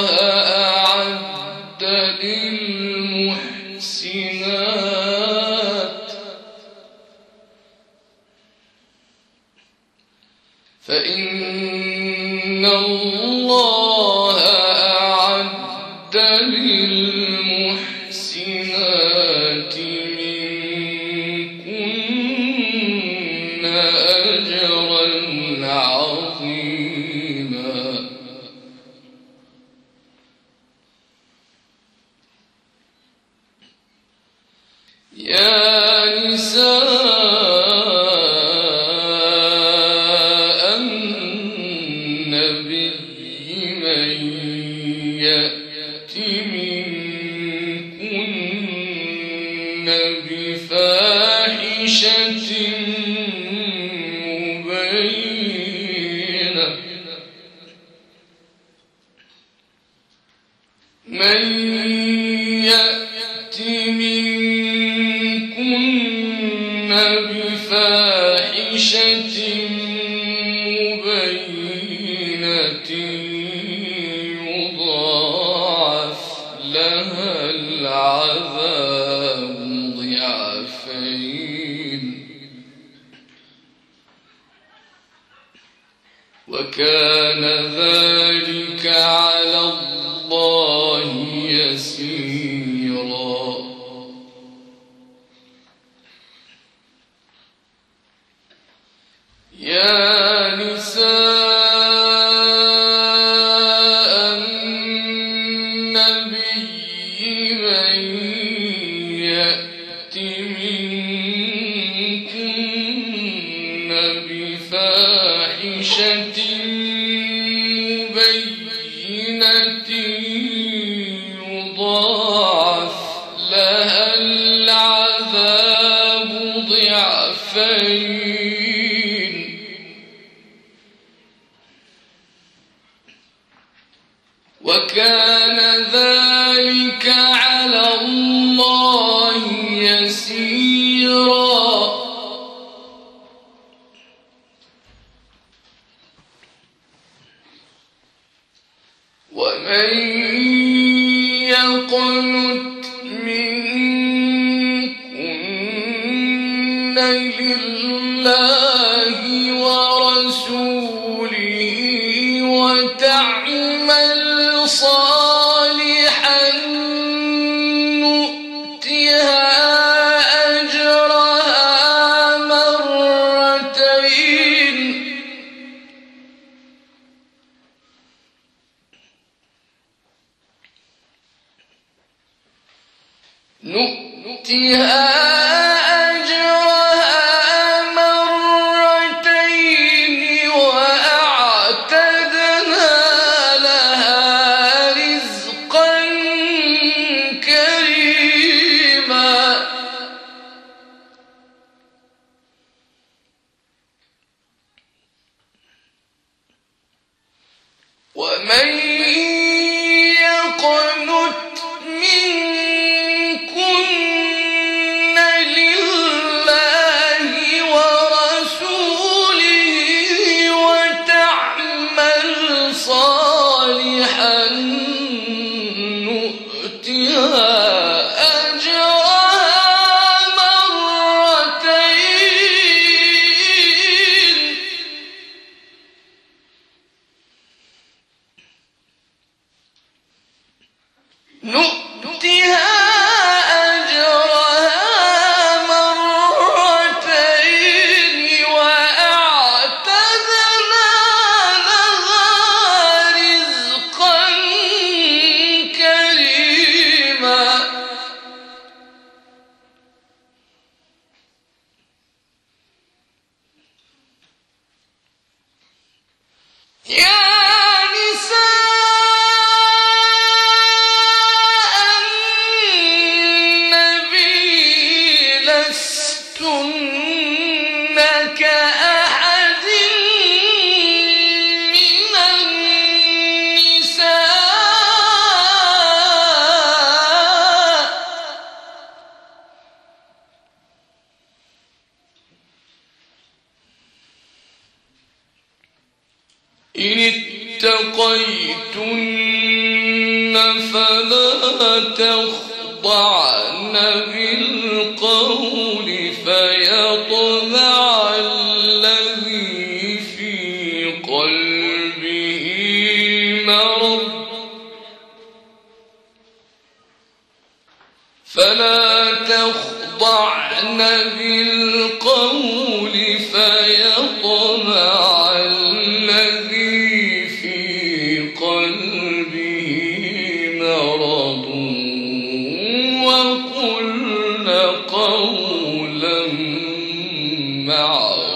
الله النبي وكان ذلك العالمين نؤتها إن اتقيتن فلا تخضعن معروفا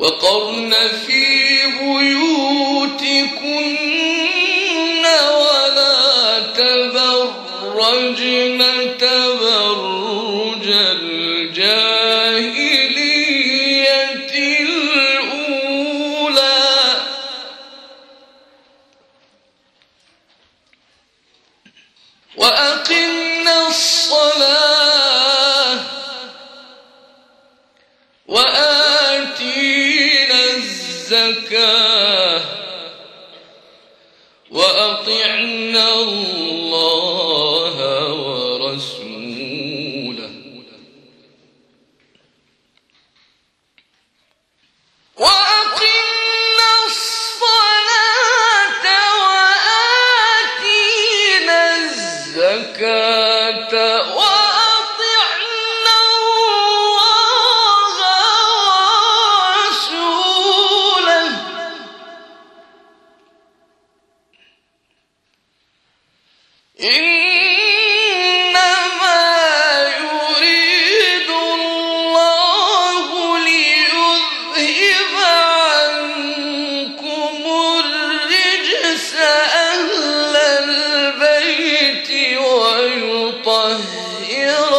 وقرن في بيوتكن ويطهركم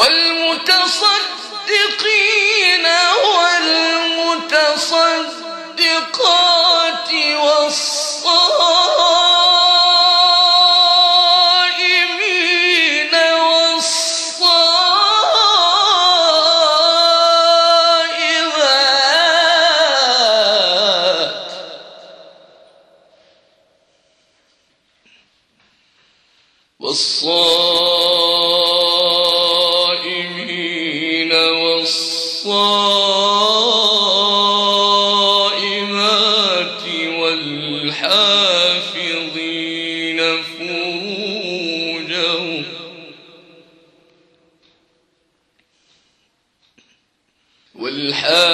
والمتصدقين والمتصدقات والحافظين فروجهم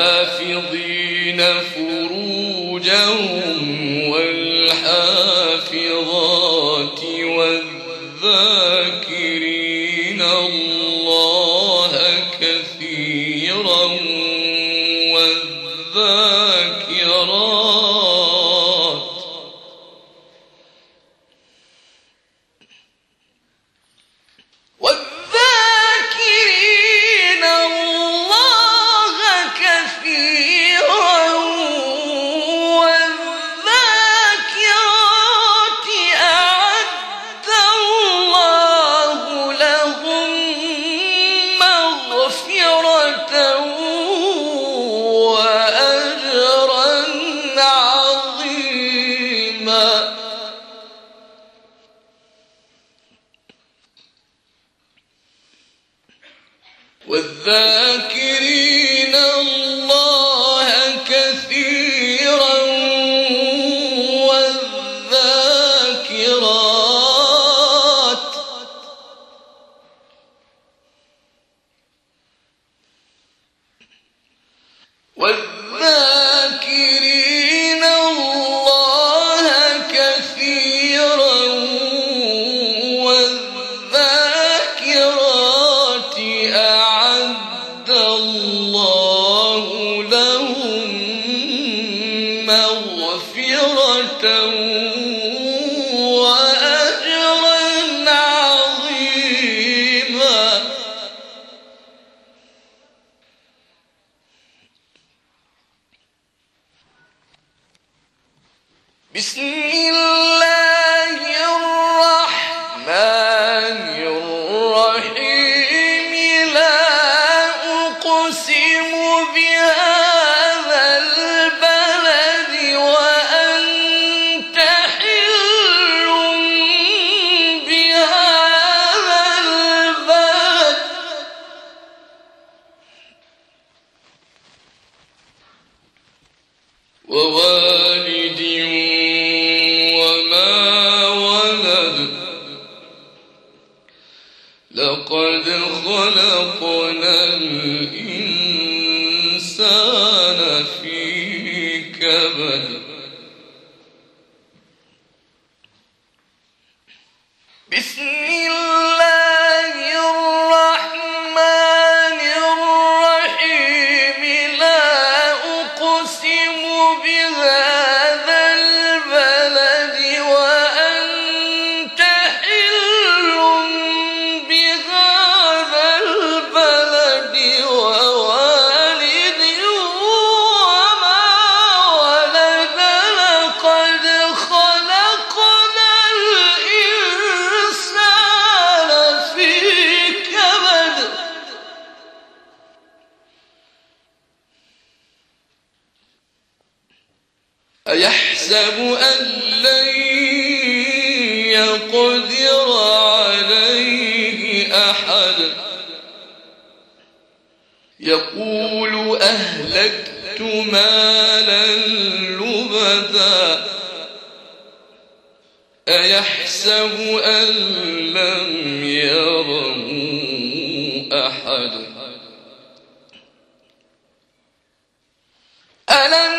والحافظين فروجهم والحافظات والذات وَالْ بها بسم يقول أهلكت مالا لبدا أيحسب أن لم يره أحد ألم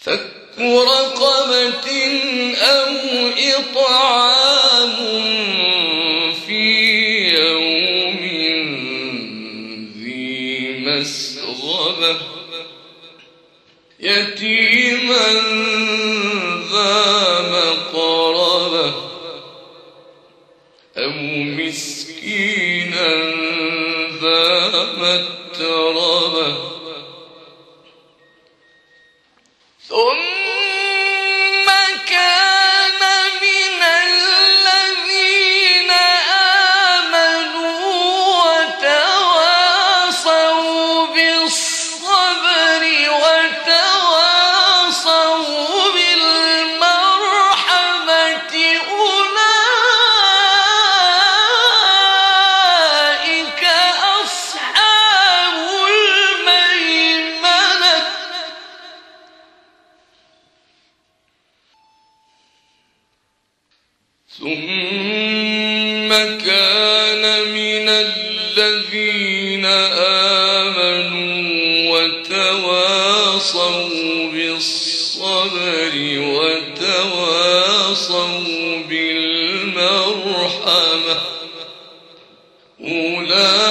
فك رقبة أو إطعام في يوم ذي مسغبة يتيما بالمرحمة. أولئك